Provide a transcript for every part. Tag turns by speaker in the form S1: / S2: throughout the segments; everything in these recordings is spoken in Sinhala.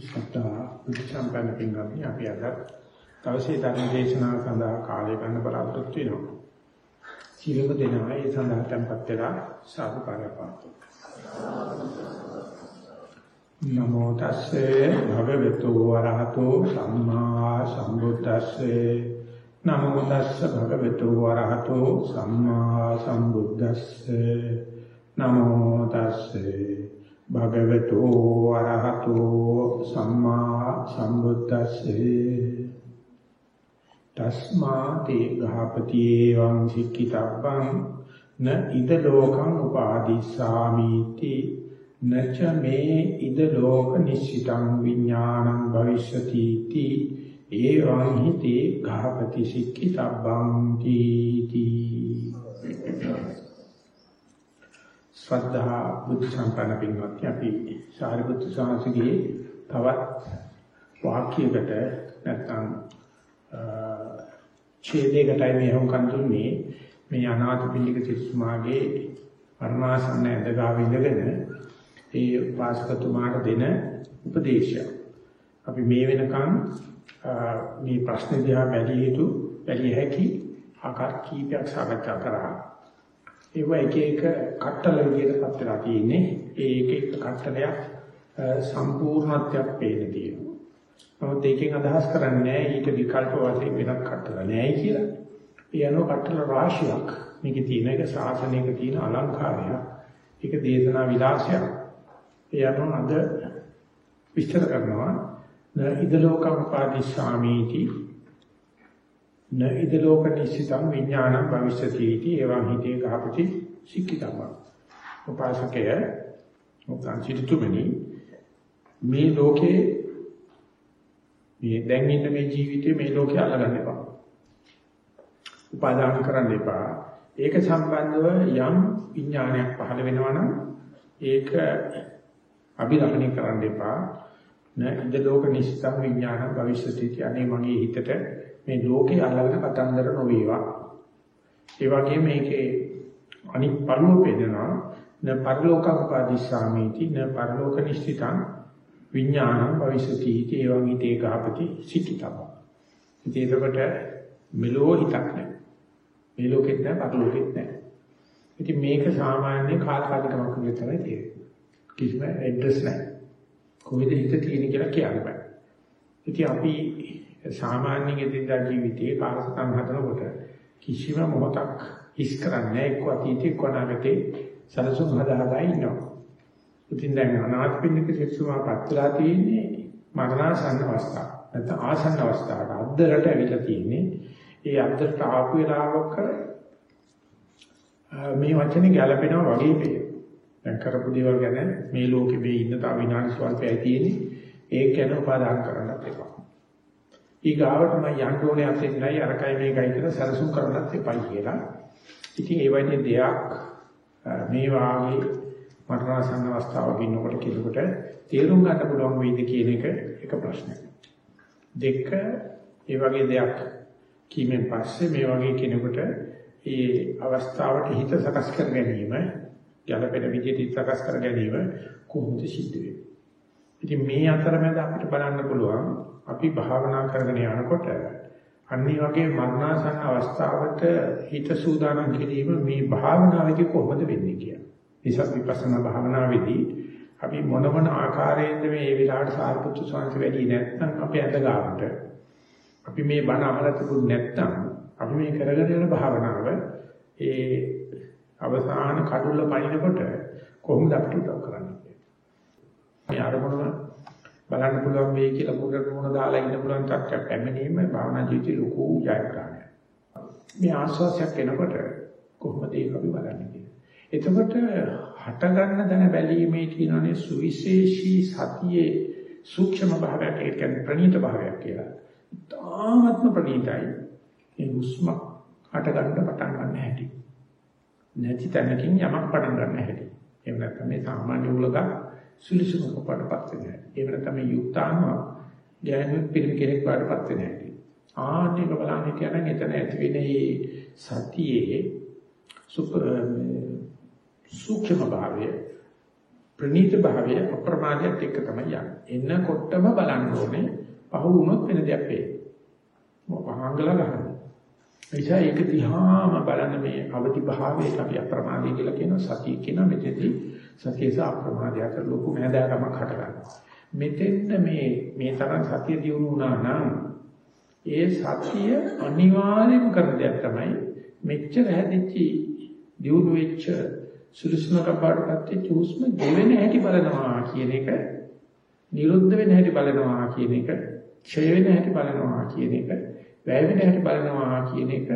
S1: සත්තා බුද්ධ සම්පන්න පින්වත්නි අපි අද දවසේ ධර්ම දේශනාව සඳහා කාලය ගන්න බලාපොරොත්තු වෙනවා. සීලක දෙනවා ඒ සඳහා tempත් වෙලා සාදු කාර්යපාතු. නමෝ තස්සේ භගවතු වරහතෝ සම්මා සම්බුද්දස්සේ නමෝ තස්සේ භගවතු වරහතෝ සම්මා සම්බුද්දස්සේ නමෝ තස්සේ භගවතු අරහතෝ සම්මා සම්බුද්දස්සේ. තස්මා තේ ගහපති එවං සික්කිතබ්බං න ඉද ලෝකං උපාදිස්සාමිති. නච මේ ඉද ලෝක නිශ්චිතං විඥානං භවිෂති ති එවං හිතේ ගහපති සික්කිතබ්බං තීති. ශ්‍රද්ධා බුද්ධ සම්පන්න පින්වත්නි අපි සාරිපුත්තු සාංශගේ තවත් වාක්‍යයකට නැත්නම් ඡේදයකටයි මේ හොංකන් දුන්නේ මේ අනාථ පිළික සිසුමාගේ පරමාසන්න ඇඳගාව ඉඳගෙන ඒ වාසකතුමාට දෙන උපදේශය. අපි මේ වෙනකන් මේ ප්‍රශ්න දිහා බැලිය යුතු බැලිය හැකි ආකාර කීපයක් සාකච්ඡා කරා. ඒව එක එක කට්ටල විදිහටපත් වෙලා තියෙන්නේ. ඒ එක එක කට්ටලයක් සම්පූර්ණත්වයක් පේන තියෙනවා. නමුත් ඒකෙන් අදහස් කරන්නේ ඊට විකල්ප වශයෙන් වෙනත් කට්ටල නැහැ කියලා. ඒ අනුව කට්ටල රාශියක් මේකේ තියෙන එක සාසනයක තියෙන අලංකාරයක්. ඒක දේශනා විලාසයක්. ඒ අනුව අද විස්තර කරනවා ඉද ලෝකම් පාදිස්සාමීති නයිද ලෝක නිශ්චිතං විඥානං භවිෂ්‍යති इति එවං හිතේ ගහපති සික්කිතවා. උපාසකය උත්සන්චිතුමනි මේ ලෝකේ මේ දැන් ඉන්න මේ ජීවිතේ මේ ලෝකේ අල්ලගන්න එපා. උපාදාන කරන්න එපා. ඒක සම්බන්ධව යම් විඥානයක් පහළ වෙනවා නම් ඒක අභිරමණය කරන්න එපා. නේද ලෝක නිශ්චිත විඥාන භවිෂ්‍යති කියන්නේ මගේ හිතට මේ ලෝකේ අල්ලගෙන කතන්දර නොවේවා. ඒ වගේම මේකේ අනිත් පරිලෝක පෙන්නනවා න පරිලෝකපදිස්සාමීති න පරිලෝක නිශ්චිතං විඥානං භවිෂති इति එවං ඊතේ ගහපති සික්කිතම. ඉතින් ඒකට මෙලෝ හිතක් නැහැ. මේ ලෝකෙත් නැහැ පරිලෝකෙත් නැහැ. ඉතින් මේක සාමාන්‍ය කාලකාලිකමක් විතරයි තියෙන්නේ. කිසිම ඇඩ්‍රස් නැහැ. කොහෙද හිත තියෙන්නේ කියලා කියන්න බෑ. ඉතින් අපි සාමාන්‍ය ගෙදින්දා ජීවිතයේ කාලසටහන් හදනකොට කිසිම මොහොතක් හිස් කරන්නේ එක්ක අතීතේ එක්ක අනාගතේ සලසුම් හදා හදා ඉන්නවා. ඉතින් දැන් අනාත්මික සිසුමා පත්ලා තියෙන්නේ මරණාසන්න අවස්ථාව. නැත්නම් ආසන්න අවස්ථාවට අද්දරට ඇවිල්ලා තියෙන්නේ. ඒ අද්දරට ආපු වෙලාවක මේ වචනේ ගැලපෙනවා වගේ පේනවා. දැන් කරපු දේවල් ගැන මේ ලෝකෙ මේ ඉන්න තා විනාඩි ස්වල්පයයි තියෙන්නේ. ඒක ගැන උපාදාන කරන්නත් එපා. ඊගාවට මම යන්න ඕනේ අතෙන්යි අරකයි මේකයි කියලා සරසුම් කරන්නත් එපයි කියලා. ඉතින් ඒ වගේ දෙයක් මේ වාගේ මරණසන්න අවස්ථාවක ඉන්නකොට කෙනෙකුට තේරුම් ගන්න පුළුවන් වෙයිද කියන එක එක ප්‍රශ්නයක්. දෙක ඒ වගේ දෙයක් කීමෙන් පස්සේ මේ වගේ කෙනෙකුට ඒ අවස්ථාවට හිත සකස් කර ගැනීම ගැළපෙන විදිහට සකස් කර ගැනීම කොහොමද සිද්ධ වෙන්නේ? ඉතින් මේ අතරමැද අපිට බලන්න පුළුවන් අපි භාවනා කරගෙන යනකොට අනිත් වගේ මරණාසන්න අවස්ථාවට හිත සූදානම් කිරීම මේ භාවනාවේදී කොහොමද වෙන්නේ කියලා. නිසා විපස්සනා භාවනාවේදී අපි මොන මොන ආකාරයෙන්ද මේ ඒ විලාට සාර්පුත්තු ස්වාමීන් වැඩි නැත්නම් අපේ අඳ ගන්නට අපි මේ බණ අහලා තිබුණ නැත්නම් අපි මේ කරගෙන යන භාවනාව ඒ අවසාන කඩුල්ල පනිනකොට කොහොමද අපිට උදව් කරන්නේ? මේ අරමුණ බලන්න පුළුවන් වෙයි කියලා පුරට මොන දාලා ඉන්න පුළුවන් තත්ත්වයක් පැමිණීම භාවනා ජීවිතේ ලොකු ජයග්‍රහණයක්. මේ ආස්වාසයක් එනකොට කොහොමද ඒක අපි බලන්නේ කියලා. එතකොට හට ගන්න දැන බැලීමේ තියෙනනේ සුවිශේෂී සතියේ සූක්ෂම භාවයක් ඒ කියන්නේ ප්‍රණීත භාවයක් කියලා. තාමත්ම ප්‍රණීතයි. ඒ හුස්ම හට ගන්න පටන් ගන්න හැටි. නැති තැනකින් යමක් පටන් ගන්න හැටි. එහෙම නැත්නම් මේ සාමාන්‍ය උලක සුලිසුම කපටපත් වෙනවා. එහෙම නැත්නම් මේ යුක්තාම ගැහණු පිළිම කෙනෙක් වඩපත් වෙනවා. ආන්නේක බලන්නේ කියන එතන ඇති වෙන මේ සතියේ සුක්ෂම භාවය ප්‍රනීත භාවය අප්‍රමාදයට එක්ක තමයි යන්නේ. එන්නකොටම බලන්න ඕනේ පහ වුණොත් වෙන දෙයක් වෙයි. මොකහංගලා ගන්න. එනිසා ඒක දිහාම බලන්න මේ අවදි භාවයට අපි අප්‍රමාදී කියලා කියන සතිය කියන මෙතෙදි සතියස අප්‍රමාදය අතර ලොකු මහදාකමක් හට ගන්නවා. මෙතෙන්ද මේ මේ තරම් සතිය දියුණු වුණා නම් ඒ සතිය අනිවාර්යම කරන දෙයක් තමයි මෙච්චර හැදිච්චි දියුණු වෙච්ච සුදුසුමක පාඩපත් වෙච්ච හුස්ම ගෙවෙන හැටි බලනවා කියන එක නිරුද්ධ වෙන හැටි බලනවා කියන එක ක්ෂය වෙන හැටි බලනවා කියන එක වැය වෙන හැටි බලනවා කියන එක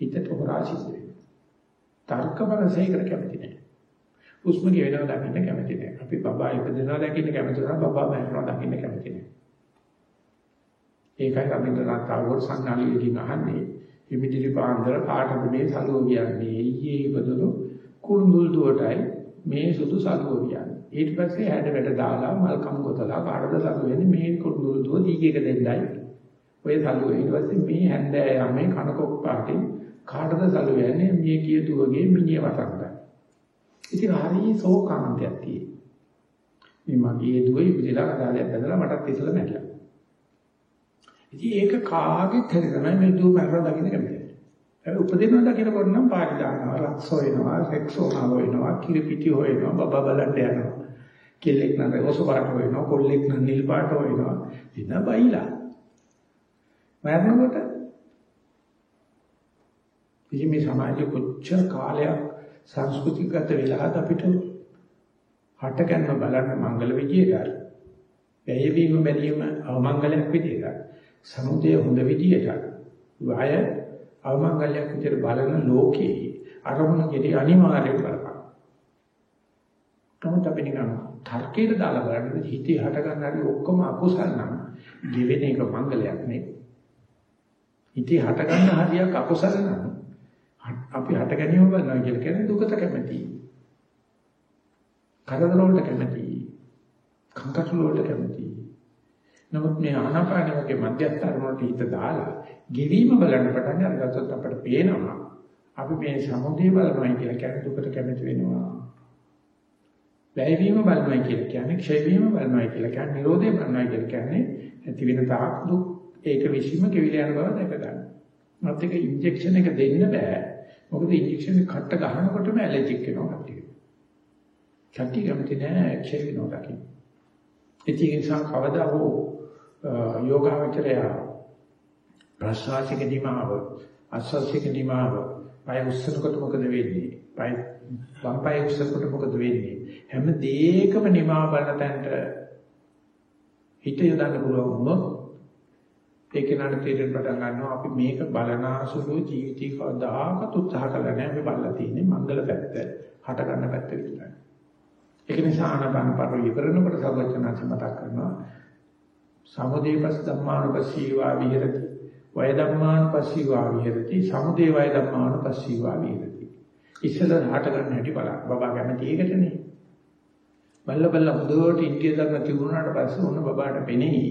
S1: හිතට හොරා සිද්ධ වෙනවා. තර්ක බලසේකට කැමති නැහැ. හුස්ම ගෙවෙනවා දකින්න කැමති නැහැ. අපි බබා ඉපදෙනවා දකින්න කැමති නැහැ. බබා මැරෙනවා දකින්න කැමති නැහැ. ඒකයි රබින්ද්‍රනාත් tagore සංඥාලියකින් අහන්නේ හිමිදිරි පාන්දර කාටද මේ සලුව කියන්නේ ඊයේ ඉපදුණු කුරුඳුල් දුවටයි මේ සුදු සලුව කියන්නේ. ඊට පස්සේ හැඩ වැඩ දාලා මල්කම් ගොතලා කාටද සලුව වෙන්නේ මේ කුරුඳුල් දුව දීගේක දෙන්නයි ඔය සල්ලුව ඊට පස්සේ මේ හැන්දෑ යන්නේ කනකොක් පාටින් කාටද සල්ලුව යන්නේ මේ කිය දුවගේ මිනිහ වටන්න. ඉතින් හරි සෝකාන්තයක් තියෙයි. මේ මගේ දුව ඉපදිලා කතාලයක් බඳලා මටත් ඉස්සලා මැරිලා. ඉතින් ඒක කාගෙත් හරි තමයි මේ දුව මරලා දකින්න කැමති. ඒ උපදිනවා දකින්නකොට නම් පාටි දානවා, රක්ස් හොයනවා, සෙක්ස් හොයනවා, කිරි පිටි හොයනවා, බබා බලන්න යනවා. කෙල්ලෙක් නම් රෝස පාට හොයනවා, කොල්ලෙක් නම් නිල් පාට හොයනවා. ඉතින් බයිලා මරනකොට ඉතින් මේ සමාජයේ කොච්චර කාලයක් සංස්කෘතිගත වෙලාද අපිට හට ගන්න බලන්න මංගල විදියට වැය වීම බැලීම අවමංගලයක් විදියට සමුදය හොඳ විදියට වය අවමංගලයක් විදියට බලන ලෝකේ අරමුණ කෙරේ අනිවාර්යෙන් බලපං. තමයි අපි නිකන් තර්කයට දාලා බලන්න හිතේ හට ගන්න හරි ඔක්කොම අකුසල් නම් ගෙවෙන එක මංගලයක් නේ. ඉතින් හට ගන්න හරියක් අකුසල නම් අපි හට ගැනීම බලනවා කියලා කියන්නේ දුකට කැමැති. කරදර වලට කැමැති. කංකටොළු වලට කැමැති. නමුත් මේ ආනාපාන වගේ මධ්‍යස්ථ අරමුණට හිත දාලා ගෙවීම බලන්න පටන් අරගත්තොත් අපිට පේනවා අපි මේ සමුදේ බලනවා කියලා කියන්නේ දුකට කැමැති වෙනවා. වැයවීම බලනවා කියලා කියන්නේ ක්ෂය වීම බලනවා කියලා කියන්නේ නිරෝධය බලනවා කියලා කියන්නේ ඇති වෙන තාක් දුක් ඒක විශ්ීම කෙවිල යන බව දැක ගන්න. මත් එක ඉන්ජෙක්ෂන් එක දෙන්න බෑ. මොකද ඉන්ජෙක්ෂන් එක කට ගන්නකොටම ඇලර්ජික් වෙනවා කට්ටිය. කට්ටිය කැමති නෑ ක්ෂය වෙනවා දකින්න. ඒ නිසා කවදා හෝ යෝගාවචරය ප්‍රසවාසික දිමාව අස්වාසික දිමාව පය උස්සනකොට මොකද වෙන්නේ? පය වම් පය උස්සනකොට මොකද වෙන්නේ? හැම දෙයකම නිමා බලන තැනට හිත යොදන්න පුළුවන් වුණොත් ඒක නට තේරෙන්න පටන් ගන්නවා අපි මේක බලනාසුළු ජීවිතේ කවදාකවත් උත්සාහ කරලා නැහැ අපි බලලා තියෙන්නේ මංගල පැත්ත හට ගන්න පැත්ත විතරයි. ඒක නිසා ආනපන පරිවිකරණකට සර්වඥාන්ස මතක් කරනවා සමුදේපස් ධම්මානුපස්සීවා විහෙරති වය ධම්මානුපස්සීවා විහෙරති සමුදේ වය ධම්මානුපස්සීවා විහෙරති. ඉස්සෙල්ල හට ගන්න හැටි බලන්න බබා කැමති ඒකටනේ. බල්ල බල්ල හොඳට ඉන්දිය ධර්ම තිබුණාට පස්සේ ඔන්න බබාට පෙනෙයි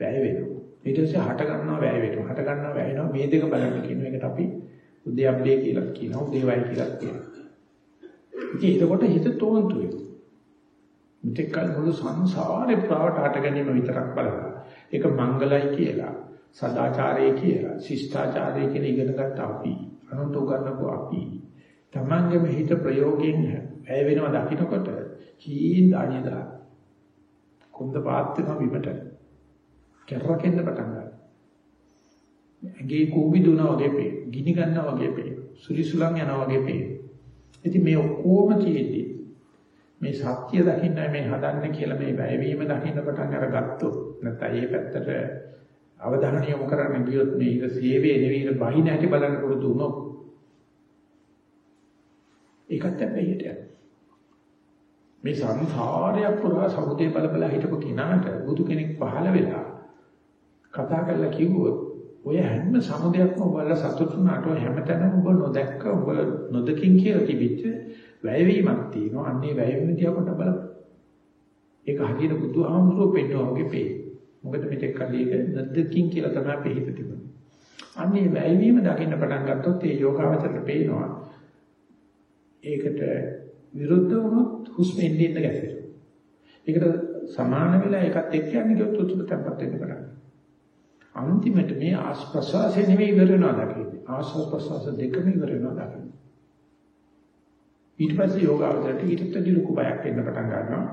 S1: වැය වෙනවා. ඊට පස්සේ හට ගන්නවා වැය වෙනවා. හට ගන්නවා වැය වෙනවා. මේ දෙක බලන්න කියන එකට අපි උද්‍යප්පේ කියලා කියනවා. උදේවයි කියලා කියනවා. ඉතින් එතකොට හිත තෝන්තු වෙනවා. මෙතෙක් කල මුළු සංසාරේ ප්‍රාවට හට ගැනීම විතරක් බලලා. ඒක මංගලයි කියලා, සදාචාරය කියලා, ශිෂ්ටාචාරය කියලා ඉගෙන ගත්ත අපි, අනුන්ට උගන්වපු අපි. තමන්ගේම හිත ප්‍රයෝගයෙන් වැය වෙනවා දකින්නකොට කීන් දානියදා. කොන්ද පාත් වෙනවා විමට. කැරරකෙන්න පටන් ගන්නවා. ඇඟේ කූඹි දුනා වගේ පේ. ගිනි ගන්නවා වගේ පේ. සුලිසුලන් යනවා වගේ පේ. ඉතින් මේ ඔක්කොම තියෙද්දි මේ සත්‍ය දකින්න මේ හදන්නේ කියලා මේ වැයවීම දකින්න පටන් අරගත්තොත් නැත්නම් ඒ පැත්තට අවධානය යොමු කරන්න ගියොත් මේ ඉර සේවයේ නෙවෙයි බහින ඇති බලන්න පුරුදු වුණොත් ඒකත් හැබැයි යනවා. මේ සංසාරයක් පුරා සමුදේ බල බල හිටපු කිනාට බුදු කෙනෙක් පහළ වෙලා කතා කරලා කිව්වොත් ඔය හැම සමුදයක්ම ඔයාලා සතුටුනාට හැමතැනම ඔබ නොදැක්ක ඔබ නොදකින් කියලා තිබිච්ච වැයවීමක් තියෙනවා. අන්නේ වැයවීම දිහා කොට බලන්න. ඒක හරියට බුදුහාමුදුරුවෝ පෙන්වනවා වගේ පේ. මොකද මෙතෙක් කලී ඒක නොදකින් කියලා තමයි අපේ හිත තිබුණේ. අන්නේ වැයවීම දකින්න පටන් ගත්තොත් ඒ යෝගාවචරයට පේනවා. ඒකට විරුද්ධ වුණොත් හුස්ම එන්නේ ඉන්න ගැසෙනවා. ඒකට සමාන වෙලා එකත් එක්ක යන්නේ කිව්වොත් උතුර තැම්පත් වෙන්න කරන්නේ. අන්තිමට මේ ආස්පස්වාසය නෙවෙයි ඉවර වෙනවා දකින්නේ. ආස්වාස් ප්‍රස්වාස දෙකම ඉවර වෙනවා දකින්නේ. ඊට පස්සේ යෝගාවචරයට ඊටත් ලොකු බයක් එන්න පටන් ගන්නවා.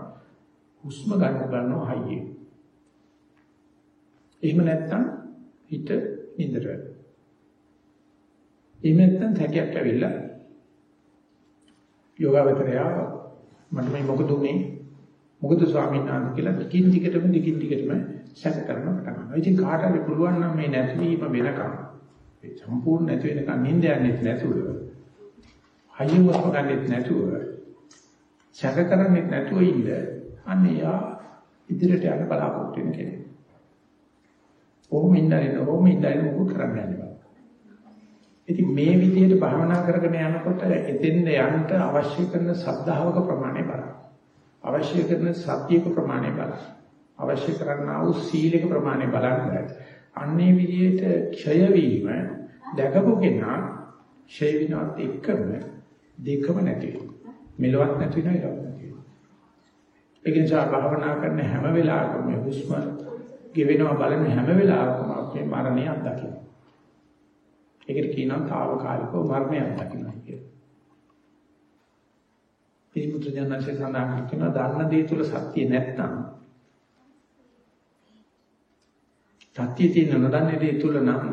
S1: හුස්ම ගන්න ගන්නවා හයියේ. එහෙම නැත්නම් හිත නින්දට වැටෙනවා. එහෙම නැත්නම් සැකයක් ඇවිල්ලා යෝගාවචරය මට මේ මොකද උනේ මොකද ස්වාමීන් වහන්සේ කියලා දිගින් දිගටම දිගින් දිගටම සැක කරන පටන් ගන්නවා. ඉතින් කාට හරි පුළුවන් නම් මේ නැතිවීම වෙනකම් ඒ සම්පූර්ණ නැති වෙනකම් නිින්ද යන්නේ නැතුව හයියෙන් වස්ම ගන්නෙත් නැතුව සැක කරන්නේ නැතුව ඉන්න අන්න යා ඉදිරියට යන්න බලාපොරොත්තු වෙන කෙනෙක්. ඕම ඉඳගෙන ඕම ඉඳගෙන මොකද කරන්නේ නැහැ. ඉතින් මේ විදිහට භාවනා කරගෙන යනකොට එතෙන්ද යන්න අවශ්‍ය කරන සද්ධාවක ප්‍රමාණය බලන්න. අවශ්‍ය කරන සත්‍යයක ප්‍රමාණය බලන්න. අවශ්‍ය කරනා වූ සීලයක ප්‍රමාණය බලන්න. අන්නේ විදිහට ක්ෂය වීම දැකපු කෙනා ක්ෂය විනාත් එක්කම දෙකම නැති වෙනවා. මෙලොවක් නැති වෙනවා ඊළඟ නැති වෙනවා. ඒ නිසා භාවනා කරන හැම වෙලාවකම මේ හුස්ම ගෙවෙනවා බලන හැම වෙලාවකම අපේ මරණය අත්දකින්න. ඒකට කියනවා తాවකාලිකව මරණය අත්දකින්න කියලා. මේ මුද්‍රජනසේ සඳහන් කරනවා දන්න දේ තුල සත්‍ය නැත්නම් සත්‍ය තියෙන නොදන්න දේ තුල නම්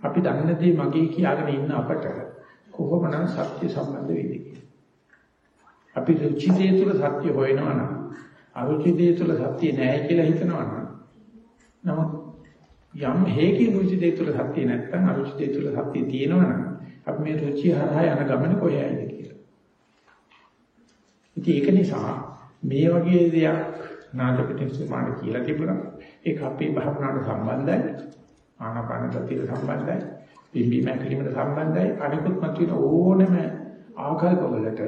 S1: අපි දන්න දේ මගේ කියාගෙන ඉන්න අපට කොහොමනම් සත්‍ය සම්බන්ධ වෙන්නේ කියලා. අපි රුචි දේ තුල සත්‍ය හොයනවා නම් අරුචි දේ තුල සත්‍ය නැහැ කියලා හිතනවා නම් නමුත් යම් හේකින් රුචි දේ තුල සත්‍ය නැත්නම් අරුචි දේ තුල සත්‍ය තියෙනවා නම් අපි මේ රුචි හරහා යන ගමන කොහේයිද කියලා. ඉතින් ඒක නිසා මේ වගේ දෙයක් නාටපිටින්සුමාන කියලා තිබුණා. ඒක අපේ භාවනාවට සම්බන්ධයි. ආනාපාන සතියට සම්බන්ධයි. පිම්බි මැකිලිමට සම්බන්ධයි. අනිකුත් මතුවෙන ඕනෑම ආකල්ප වලට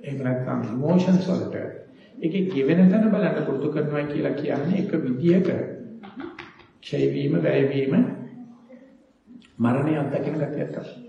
S1: එහෙම නැත්නම් ඉමෝෂන්ස් වලට ඒකේ ගෙවෙන තැන බලන්න පුරුදු කරනවා කියලා කියන්නේ එක විදියක ක්ෂය වීම, වැය වීම, මරණය අත්දකින්න ගැතියක් තමයි.